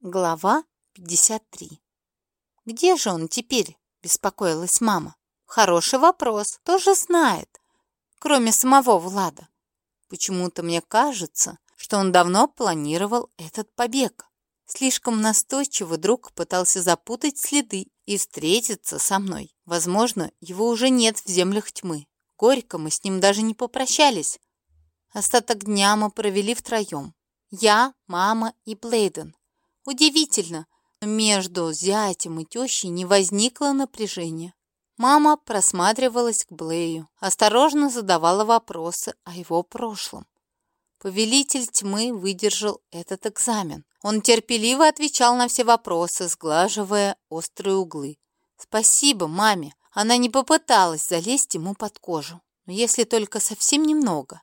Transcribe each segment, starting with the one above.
Глава 53 «Где же он теперь?» – беспокоилась мама. «Хороший вопрос. Тоже знает. Кроме самого Влада. Почему-то мне кажется, что он давно планировал этот побег. Слишком настойчиво друг пытался запутать следы и встретиться со мной. Возможно, его уже нет в землях тьмы. Горько мы с ним даже не попрощались. Остаток дня мы провели втроем. Я, мама и Блейден. Удивительно, но между зятем и тещей не возникло напряжения. Мама просматривалась к Блею, осторожно задавала вопросы о его прошлом. Повелитель тьмы выдержал этот экзамен. Он терпеливо отвечал на все вопросы, сглаживая острые углы. Спасибо маме. Она не попыталась залезть ему под кожу. Но если только совсем немного.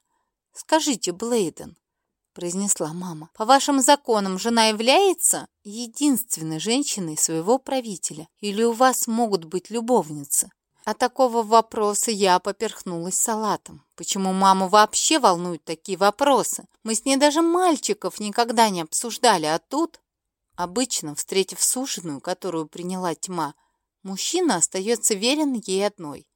Скажите, Блейден, произнесла мама. «По вашим законам жена является единственной женщиной своего правителя, или у вас могут быть любовницы?» От такого вопроса я поперхнулась салатом. Почему маму вообще волнуют такие вопросы? Мы с ней даже мальчиков никогда не обсуждали, а тут... Обычно, встретив суженую, которую приняла тьма, мужчина остается верен ей одной.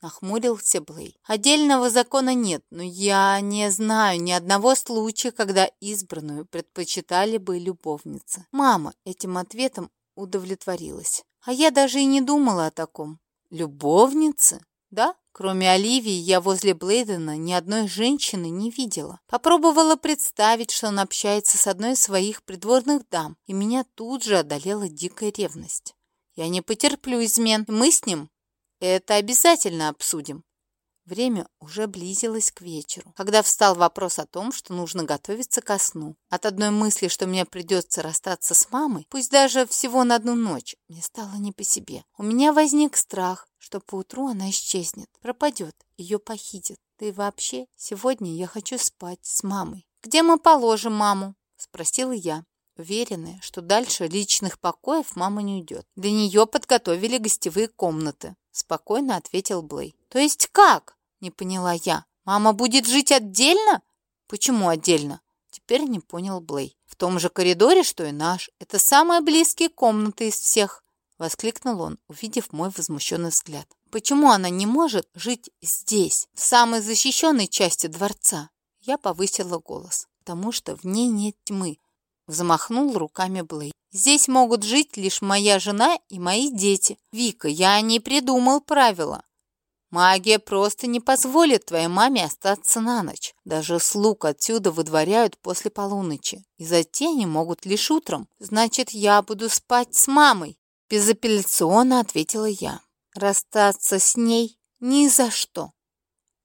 Нахмурился Блей. Отдельного закона нет, но я не знаю ни одного случая, когда избранную предпочитали бы любовницы. Мама этим ответом удовлетворилась. А я даже и не думала о таком. Любовницы? Да, кроме Оливии, я возле Блейдена ни одной женщины не видела. Попробовала представить, что он общается с одной из своих придворных дам, и меня тут же одолела дикая ревность. Я не потерплю измен, мы с ним это обязательно обсудим. Время уже близилось к вечеру, когда встал вопрос о том, что нужно готовиться ко сну. От одной мысли, что мне придется расстаться с мамой, пусть даже всего на одну ночь, мне стало не по себе. У меня возник страх, что поутру она исчезнет, пропадет, ее похитят. Да и вообще, сегодня я хочу спать с мамой. «Где мы положим маму?» – спросила я уверенная, что дальше личных покоев мама не уйдет. Для нее подготовили гостевые комнаты, спокойно ответил Блей. То есть как? Не поняла я. Мама будет жить отдельно? Почему отдельно? Теперь не понял Блей. В том же коридоре, что и наш. Это самые близкие комнаты из всех. Воскликнул он, увидев мой возмущенный взгляд. Почему она не может жить здесь, в самой защищенной части дворца? Я повысила голос, потому что в ней нет тьмы, Взмахнул руками Блей. «Здесь могут жить лишь моя жена и мои дети. Вика, я не придумал правила. Магия просто не позволит твоей маме остаться на ночь. Даже слуг отсюда выдворяют после полуночи. И зайти они могут лишь утром. Значит, я буду спать с мамой. Безапелляционно ответила я. Расстаться с ней ни за что.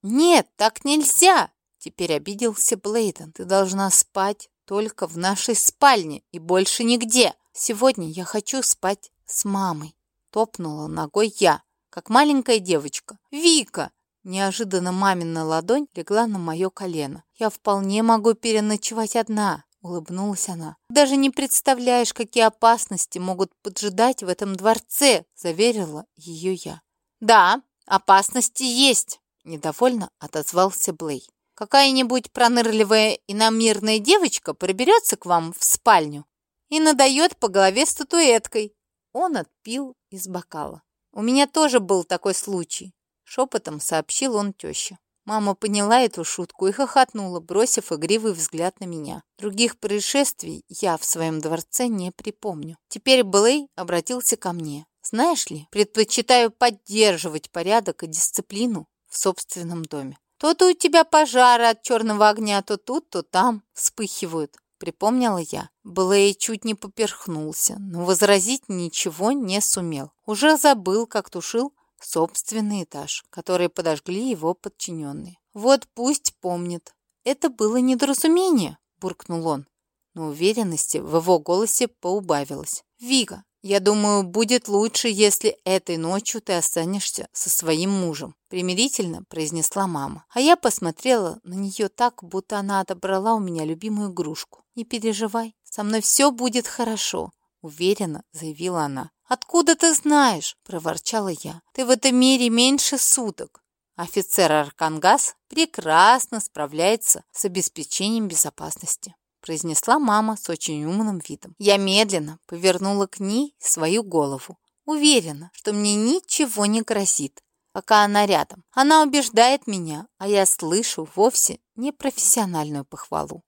Нет, так нельзя. Теперь обиделся Блейден. Ты должна спать только в нашей спальне и больше нигде. Сегодня я хочу спать с мамой. Топнула ногой я, как маленькая девочка. Вика! Неожиданно мамина ладонь легла на мое колено. «Я вполне могу переночевать одна», — улыбнулась она. «Даже не представляешь, какие опасности могут поджидать в этом дворце», — заверила ее я. «Да, опасности есть», — недовольно отозвался Блей. Какая-нибудь пронырливая иномирная девочка проберется к вам в спальню и надает по голове статуэткой. Он отпил из бокала. У меня тоже был такой случай. Шепотом сообщил он теще. Мама поняла эту шутку и хохотнула, бросив игривый взгляд на меня. Других происшествий я в своем дворце не припомню. Теперь Блей обратился ко мне. Знаешь ли, предпочитаю поддерживать порядок и дисциплину в собственном доме. То-то у тебя пожары от черного огня то тут, то там вспыхивают, припомнила я. Блей чуть не поперхнулся, но возразить ничего не сумел. Уже забыл, как тушил собственный этаж, который подожгли его подчиненные. Вот пусть помнит. Это было недоразумение, буркнул он. Но уверенности в его голосе поубавилось. «Вика, «Я думаю, будет лучше, если этой ночью ты останешься со своим мужем», примирительно произнесла мама. А я посмотрела на нее так, будто она отобрала у меня любимую игрушку. «Не переживай, со мной все будет хорошо», уверенно заявила она. «Откуда ты знаешь?» – проворчала я. «Ты в этом мире меньше суток. Офицер Аркангас прекрасно справляется с обеспечением безопасности». Произнесла мама с очень умным видом. Я медленно повернула к ней свою голову. Уверена, что мне ничего не грозит, пока она рядом. Она убеждает меня, а я слышу вовсе не профессиональную похвалу.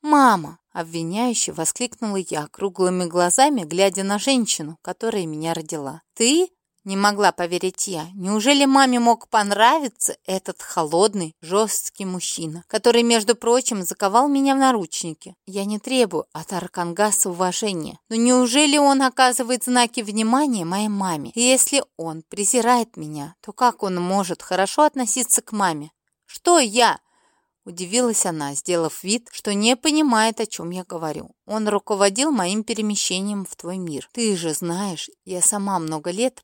«Мама!» — обвиняюще воскликнула я, круглыми глазами, глядя на женщину, которая меня родила. «Ты?» — не могла поверить я. «Неужели маме мог понравиться этот холодный, жесткий мужчина, который, между прочим, заковал меня в наручники? Я не требую от Аркангаса уважения. Но неужели он оказывает знаки внимания моей маме? И если он презирает меня, то как он может хорошо относиться к маме? Что я?» Удивилась она, сделав вид, что не понимает, о чем я говорю. Он руководил моим перемещением в твой мир. Ты же знаешь, я сама много лет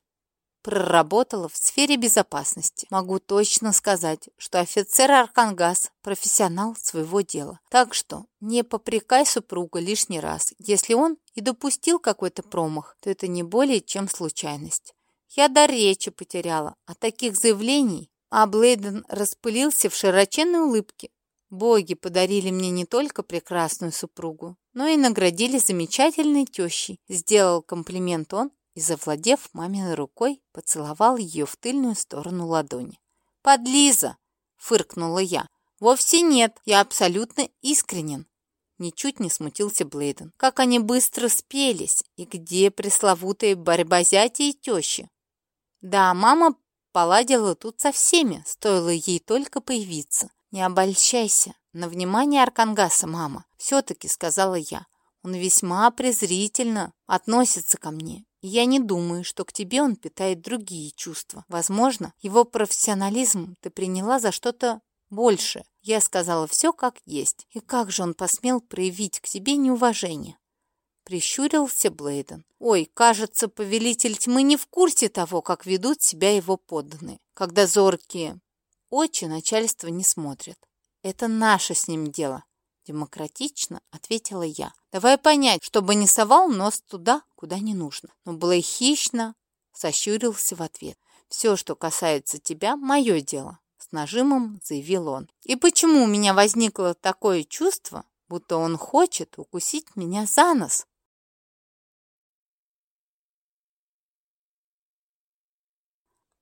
проработала в сфере безопасности. Могу точно сказать, что офицер Аркангас – профессионал своего дела. Так что не попрекай супруга лишний раз. Если он и допустил какой-то промах, то это не более чем случайность. Я до речи потеряла. От таких заявлений а Блейден распылился в широченной улыбке. Боги подарили мне не только прекрасную супругу, но и наградили замечательной тещей. Сделал комплимент он и, завладев маминой рукой, поцеловал ее в тыльную сторону ладони. «Подлиза!» — фыркнула я. «Вовсе нет, я абсолютно искренен». Ничуть не смутился Блейден. Как они быстро спелись, и где пресловутая борьба зятя и тещи. Да, мама поладила тут со всеми, стоило ей только появиться. «Не обольщайся на внимание Аркангаса, мама», — все-таки сказала я. «Он весьма презрительно относится ко мне, я не думаю, что к тебе он питает другие чувства. Возможно, его профессионализм ты приняла за что-то большее. Я сказала все как есть. И как же он посмел проявить к тебе неуважение?» Прищурился Блейден. «Ой, кажется, повелитель тьмы не в курсе того, как ведут себя его подданные, когда зоркие очи начальство не смотрят. Это наше с ним дело. Демократично ответила я. Давай понять, чтобы не совал нос туда, куда не нужно. Но было хищно, сощурился в ответ. Все, что касается тебя, мое дело. С нажимом заявил он. И почему у меня возникло такое чувство, будто он хочет укусить меня за нос?